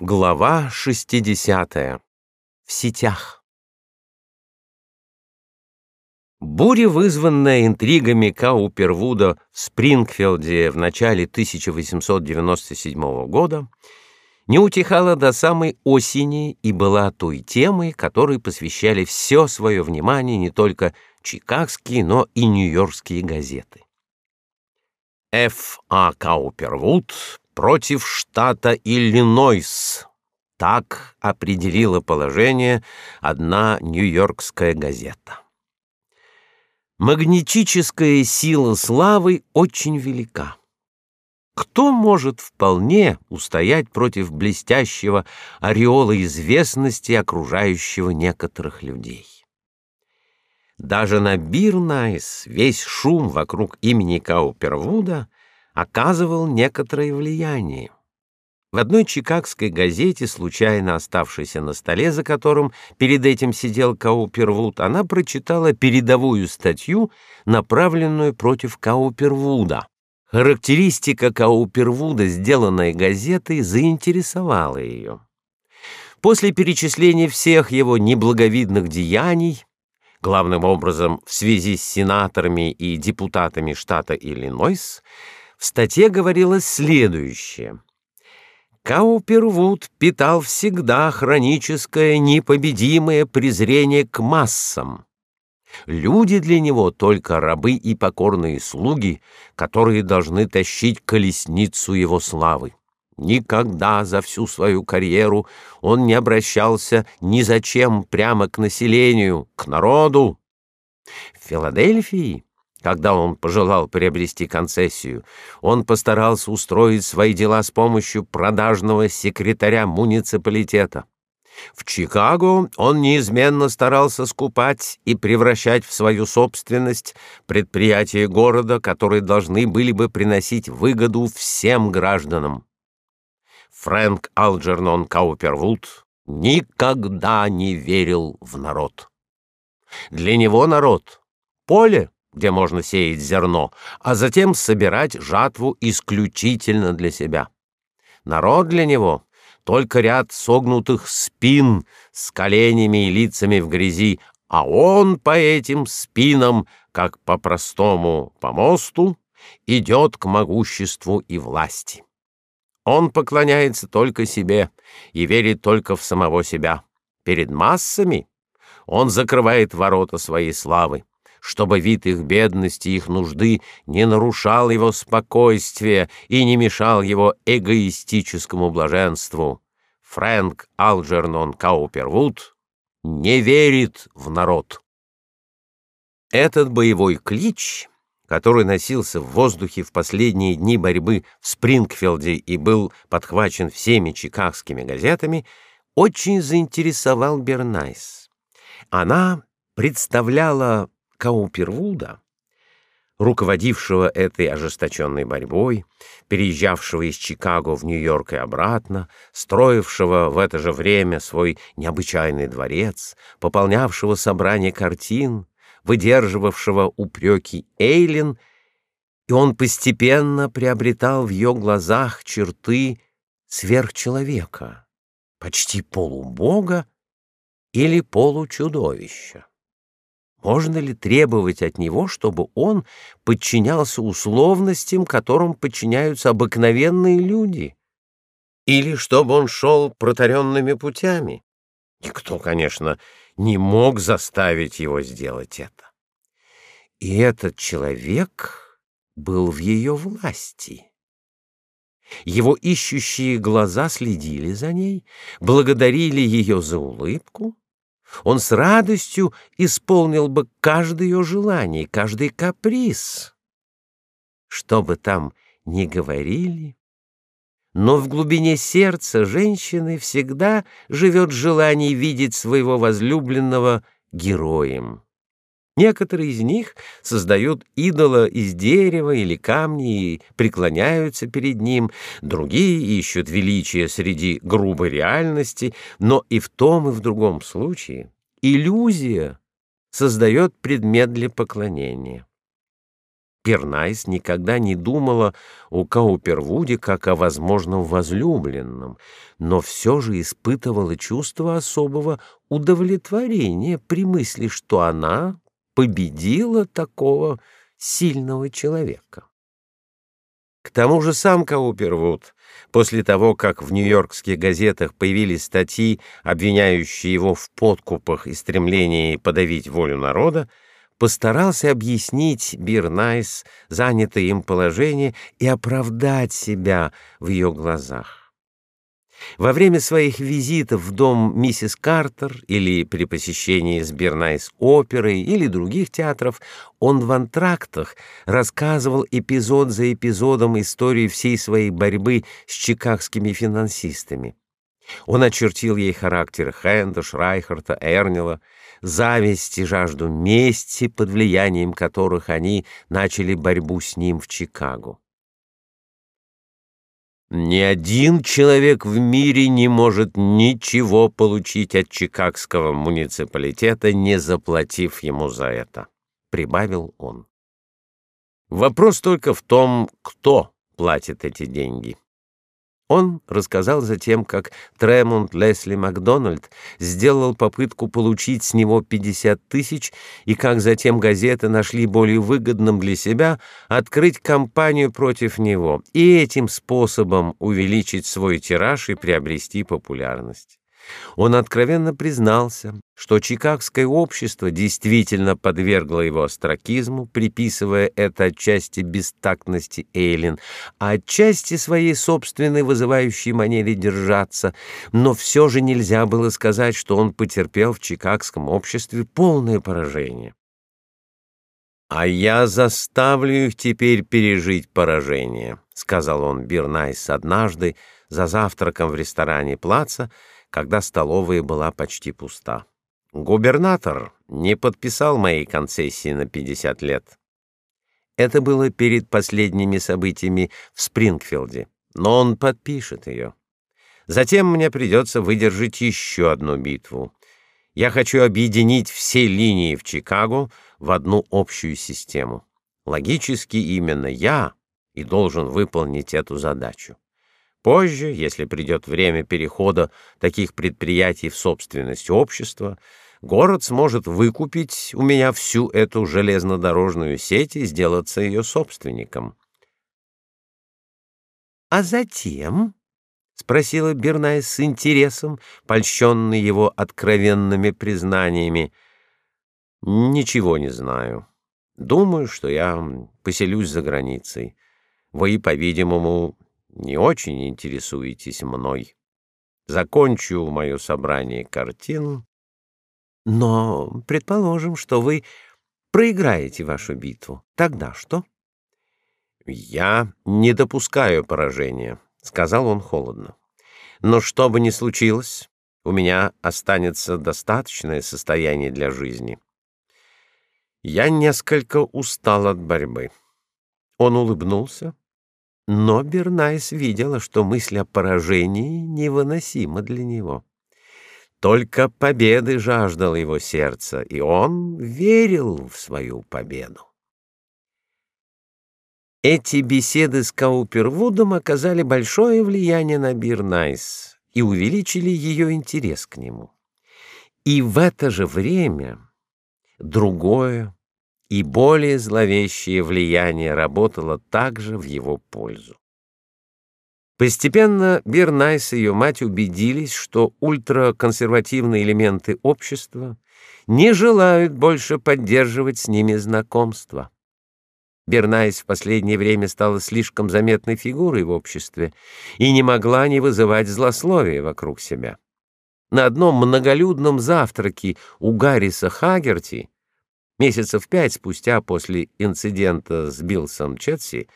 Глава 60. В сетях. Буря, вызванная интригами Каупервуда в Спрингфилде в начале 1897 года, не утихала до самой осени и была той темой, которой посвящали все свое внимание не только чикагские, но и нью-йоркские газеты. Ф. А. Каупервуд против штата Иллинойс. Так определила положение одна нью-йоркская газета. Магнетическая сила славы очень велика. Кто может вполне устоять против блестящего ореола известности, окружающего некоторых людей? Даже на Бирнайс весь шум вокруг имени Каупервуда оказывал некоторое влияние. В одной чикагской газете, случайно оставшейся на столе, за которым перед этим сидел Каупервуд, она прочитала передовую статью, направленную против Каупервуда. Характеристика Каупервуда, сделанная газетой, заинтересовала ее. После перечисления всех его неблаговидных деяний, главным образом в связи с сенаторами и депутатами штата Иллинойс, в статье говорилось следующее. Каупервуд питал всегда хроническое непобедимое презрение к массам. Люди для него только рабы и покорные слуги, которые должны тащить колесницу его славы. Никогда за всю свою карьеру он не обращался ни зачем прямо к населению, к народу. В Филадельфии когда он пожелал приобрести концессию, он постарался устроить свои дела с помощью продажного секретаря муниципалитета. В Чикаго он неизменно старался скупать и превращать в свою собственность предприятия города, которые должны были бы приносить выгоду всем гражданам. Фрэнк Алджернон Каупервуд никогда не верил в народ. Для него народ — поле, где можно сеять зерно, а затем собирать жатву исключительно для себя. Народ для него только ряд согнутых спин с коленями и лицами в грязи, а он по этим спинам, как по простому помосту, идет к могуществу и власти. Он поклоняется только себе и верит только в самого себя. Перед массами он закрывает ворота своей славы чтобы вид их бедности, их нужды не нарушал его спокойствия и не мешал его эгоистическому блаженству. Фрэнк Алджернон Каупервуд не верит в народ. Этот боевой клич, который носился в воздухе в последние дни борьбы в Спрингфилде и был подхвачен всеми чикагскими газетами, очень заинтересовал Бернайс. Она представляла Каупервуда, руководившего этой ожесточенной борьбой, переезжавшего из Чикаго в Нью-Йорк и обратно, строившего в это же время свой необычайный дворец, пополнявшего собрание картин, выдерживавшего упреки Эйлин, и он постепенно приобретал в ее глазах черты сверхчеловека, почти полубога или получудовища. Можно ли требовать от него, чтобы он подчинялся условностям, которым подчиняются обыкновенные люди? Или чтобы он шел протаренными путями? Никто, конечно, не мог заставить его сделать это. И этот человек был в ее власти. Его ищущие глаза следили за ней, благодарили ее за улыбку, он с радостью исполнил бы каждое ее желание, каждый каприз. Что бы там ни говорили, но в глубине сердца женщины всегда живет желание видеть своего возлюбленного героем. Некоторые из них создают идола из дерева или камня и преклоняются перед ним, другие ищут величия среди грубой реальности, но и в том и в другом случае иллюзия создает предмет для поклонения. Пернайс никогда не думала о Каупервуде как о возможном возлюбленном, но все же испытывала чувство особого удовлетворения при мысли, что она победила такого сильного человека. К тому же сам Каупервуд, после того, как в нью-йоркских газетах появились статьи, обвиняющие его в подкупах и стремлении подавить волю народа, постарался объяснить Бирнайс занятое им положение и оправдать себя в ее глазах. Во время своих визитов в дом миссис Картер или при посещении с Бирнайс оперы или других театров он в антрактах рассказывал эпизод за эпизодом истории всей своей борьбы с чикагскими финансистами. Он очертил ей характер Хенда, Шрайхарта, Эрнила, зависть и жажду мести, под влиянием которых они начали борьбу с ним в Чикаго. Ни один человек в мире не может ничего получить от чикагского муниципалитета, не заплатив ему за это, прибавил он. Вопрос только в том, кто платит эти деньги. Он рассказал затем, как Тремонт Лесли Макдональд сделал попытку получить с него 50 тысяч, и как затем газеты нашли более выгодным для себя открыть кампанию против него и этим способом увеличить свой тираж и приобрести популярность. Он откровенно признался, что чикагское общество действительно подвергло его остракизму, приписывая это отчасти бестактности Эйлин, а отчасти своей собственной вызывающей манере держаться, но все же нельзя было сказать, что он потерпел в чикагском обществе полное поражение. «А я заставлю их теперь пережить поражение», — сказал он Бирнайс однажды за завтраком в ресторане Плаца, когда столовая была почти пуста. Губернатор не подписал моей концессии на 50 лет. Это было перед последними событиями в Спрингфилде, но он подпишет ее. Затем мне придется выдержать еще одну битву. Я хочу объединить все линии в Чикаго в одну общую систему. Логически именно я и должен выполнить эту задачу. Позже, если придет время перехода таких предприятий в собственность общества, город сможет выкупить у меня всю эту железнодорожную сеть и сделаться ее собственником. А затем, спросила Бернай с интересом, польщенный его откровенными признаниями, ничего не знаю. Думаю, что я поселюсь за границей. Вы, по-видимому, не очень интересуетесь мной. Закончу мое собрание картин. Но предположим, что вы проиграете вашу битву. Тогда что? Я не допускаю поражения, сказал он холодно. Но что бы ни случилось, у меня останется достаточное состояние для жизни. Я несколько устал от борьбы. Он улыбнулся, но Бернайс видела, что мысль о поражении невыносима для него. Только победы жаждало его сердце, и он верил в свою победу. Эти беседы с Каупервудом оказали большое влияние на Бирнайс и увеличили ее интерес к нему. И в это же время другое, и более зловещее влияние работало также в его пользу. Постепенно Бернайс и ее мать убедились, что ультраконсервативные элементы общества не желают больше поддерживать с ними знакомства. Бернайс в последнее время стала слишком заметной фигурой в обществе и не могла не вызывать злословия вокруг себя. На одном многолюдном завтраке у Гарриса Хагерти Месяцев пять спустя после инцидента с Биллсом Четси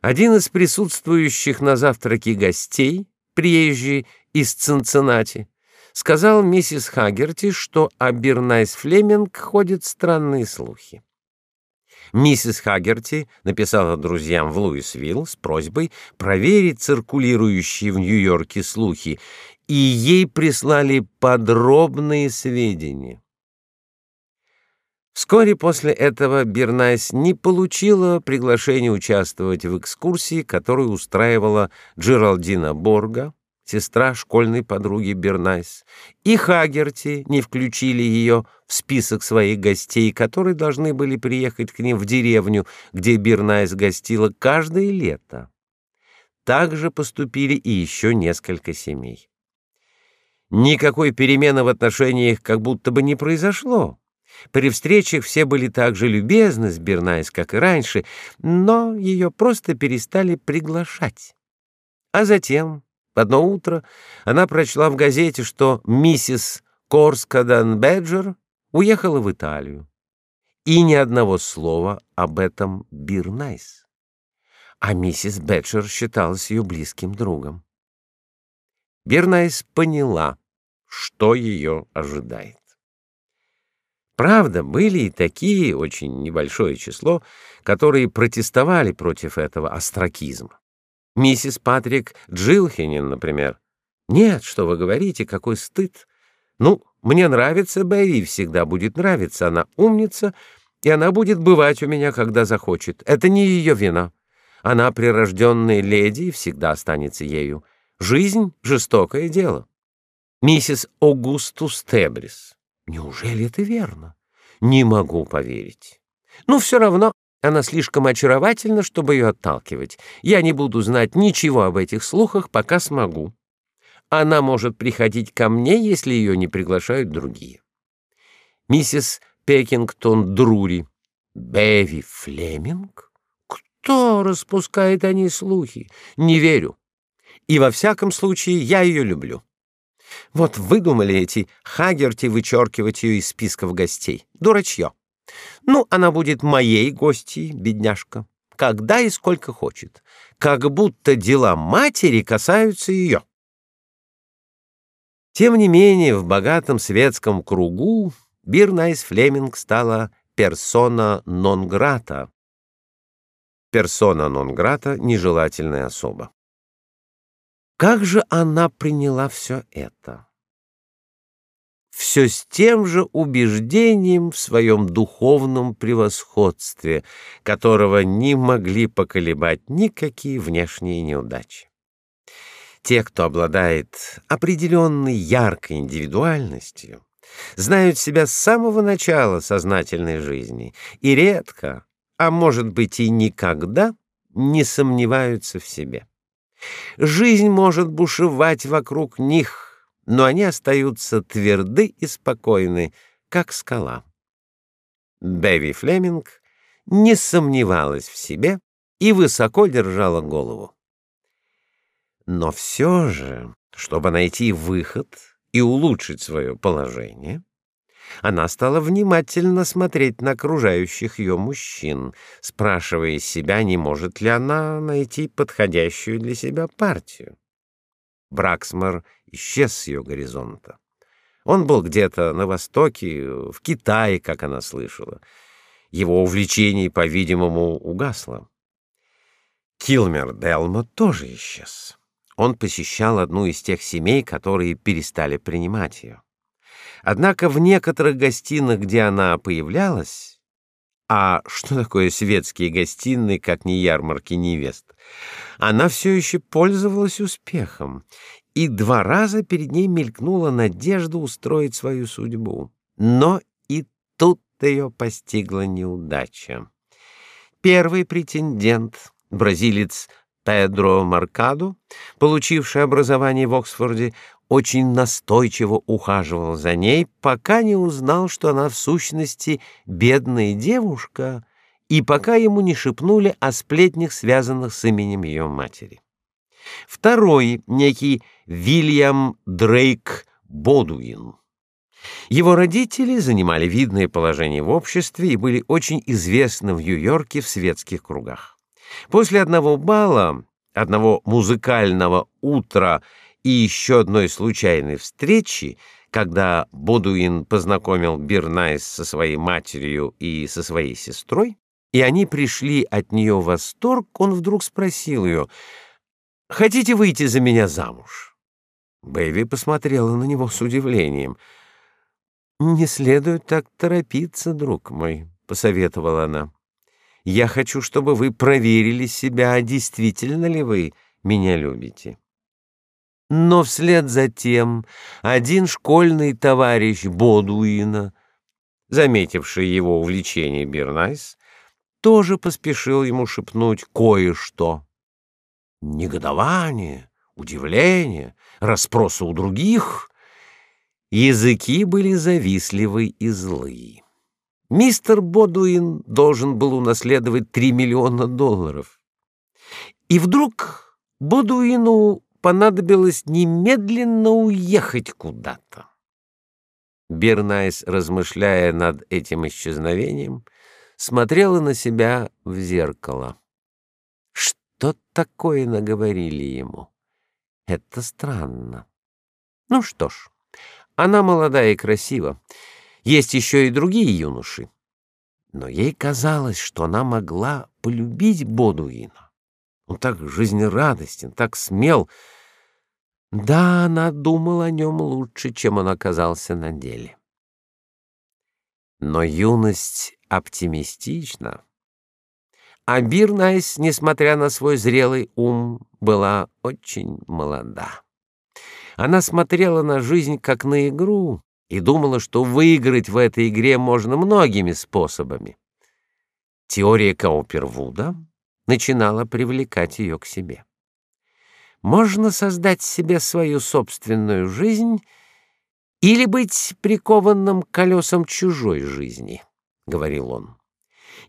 один из присутствующих на завтраке гостей, приезжий из Цинциннати, сказал миссис Хагерти, что о Бирнайс Флеминг ходят странные слухи. Миссис Хагерти написала друзьям в Луисвилл с просьбой проверить циркулирующие в Нью-Йорке слухи, и ей прислали подробные сведения. Вскоре после этого Бернайс не получила приглашения участвовать в экскурсии, которую устраивала Джеральдина Борга, сестра школьной подруги Бернайс, и Хагерти не включили ее в список своих гостей, которые должны были приехать к ним в деревню, где Бернайс гостила каждое лето. Так же поступили и еще несколько семей. Никакой перемены в отношениях как будто бы не произошло. При встречах все были так же любезны с Бернайс, как и раньше, но ее просто перестали приглашать. А затем, в одно утро, она прочла в газете, что миссис Корскадан Беджер уехала в Италию. И ни одного слова об этом Бернайс. А миссис Беджер считалась ее близким другом. Бернайс поняла, что ее ожидает. Правда, были и такие, очень небольшое число, которые протестовали против этого остракизма. Миссис Патрик Джилхенин, например. Нет, что вы говорите, какой стыд. Ну, мне нравится Бэви, всегда будет нравиться. Она умница, и она будет бывать у меня, когда захочет. Это не ее вина. Она прирожденная леди и всегда останется ею. Жизнь — жестокое дело. Миссис Огустус Тебрис. Неужели это верно? Не могу поверить. Ну, все равно она слишком очаровательна, чтобы ее отталкивать. Я не буду знать ничего об этих слухах, пока смогу. Она может приходить ко мне, если ее не приглашают другие. Миссис Пекингтон Друри. Беви Флеминг? Кто распускает о ней слухи? Не верю. И во всяком случае я ее люблю. Вот выдумали эти Хагерти вычеркивать ее из списков гостей. Дурачье. Ну, она будет моей гостьей, бедняжка, когда и сколько хочет. Как будто дела матери касаются ее. Тем не менее, в богатом светском кругу Бирнайс Флеминг стала персона нон-грата. Персона нон-грата — нежелательная особа. Как же она приняла все это? Все с тем же убеждением в своем духовном превосходстве, которого не могли поколебать никакие внешние неудачи. Те, кто обладает определенной яркой индивидуальностью, знают себя с самого начала сознательной жизни и редко, а может быть и никогда, не сомневаются в себе. Жизнь может бушевать вокруг них, но они остаются тверды и спокойны, как скала. Бэви Флеминг не сомневалась в себе и высоко держала голову. Но все же, чтобы найти выход и улучшить свое положение, она стала внимательно смотреть на окружающих ее мужчин, спрашивая себя, не может ли она найти подходящую для себя партию. Браксмар исчез с ее горизонта. Он был где-то на востоке, в Китае, как она слышала. Его увлечение, по-видимому, угасло. Килмер Делмо тоже исчез. Он посещал одну из тех семей, которые перестали принимать ее. Однако в некоторых гостиных, где она появлялась, а что такое светские гостиные, как не ярмарки невест, она все еще пользовалась успехом, и два раза перед ней мелькнула надежда устроить свою судьбу. Но и тут ее постигла неудача. Первый претендент, бразилец Педро Маркадо, получивший образование в Оксфорде, очень настойчиво ухаживал за ней, пока не узнал, что она в сущности бедная девушка, и пока ему не шепнули о сплетнях, связанных с именем ее матери. Второй, некий Вильям Дрейк Бодуин. Его родители занимали видное положение в обществе и были очень известны в Нью-Йорке в светских кругах. После одного бала, одного музыкального утра и еще одной случайной встречи, когда Бодуин познакомил Бирнайс со своей матерью и со своей сестрой, и они пришли от нее в восторг, он вдруг спросил ее, «Хотите выйти за меня замуж?» Бэйви посмотрела на него с удивлением. «Не следует так торопиться, друг мой», — посоветовала она. «Я хочу, чтобы вы проверили себя, действительно ли вы меня любите». Но вслед за тем один школьный товарищ Бодуина, заметивший его увлечение Бернайс, тоже поспешил ему шепнуть кое-что. Негодование, удивление, расспросы у других Языки были завистливы и злые. Мистер Бодуин должен был унаследовать три миллиона долларов. И вдруг Бодуину понадобилось немедленно уехать куда-то. Бернайс, размышляя над этим исчезновением, смотрела на себя в зеркало. Что такое наговорили ему? Это странно. Ну что ж, она молодая и красива. Есть еще и другие юноши. Но ей казалось, что она могла полюбить Бодуина. Он так жизнерадостен, так смел. Да, она думала о нем лучше, чем он оказался на деле. Но юность оптимистична. А Бирнайс, несмотря на свой зрелый ум, была очень молода. Она смотрела на жизнь как на игру и думала, что выиграть в этой игре можно многими способами. Теория Каупервуда начинала привлекать ее к себе. Можно создать себе свою собственную жизнь или быть прикованным к чужой жизни, говорил он.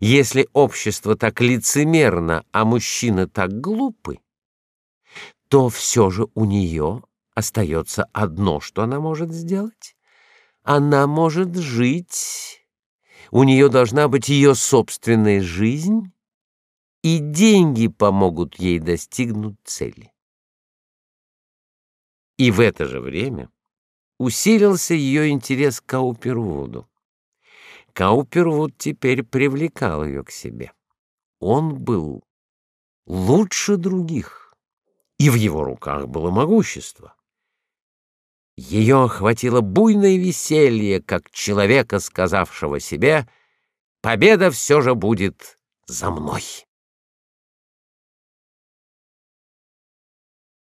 Если общество так лицемерно, а мужчины так глупы, то все же у нее Остается одно, что она может сделать. Она может жить. У нее должна быть ее собственная жизнь, и деньги помогут ей достигнуть цели. И в это же время усилился ее интерес к Каупервуду. Каупервуд теперь привлекал ее к себе. Он был лучше других, и в его руках было могущество. Ее охватило буйное веселье, как человека, сказавшего себе «Победа все же будет за мной».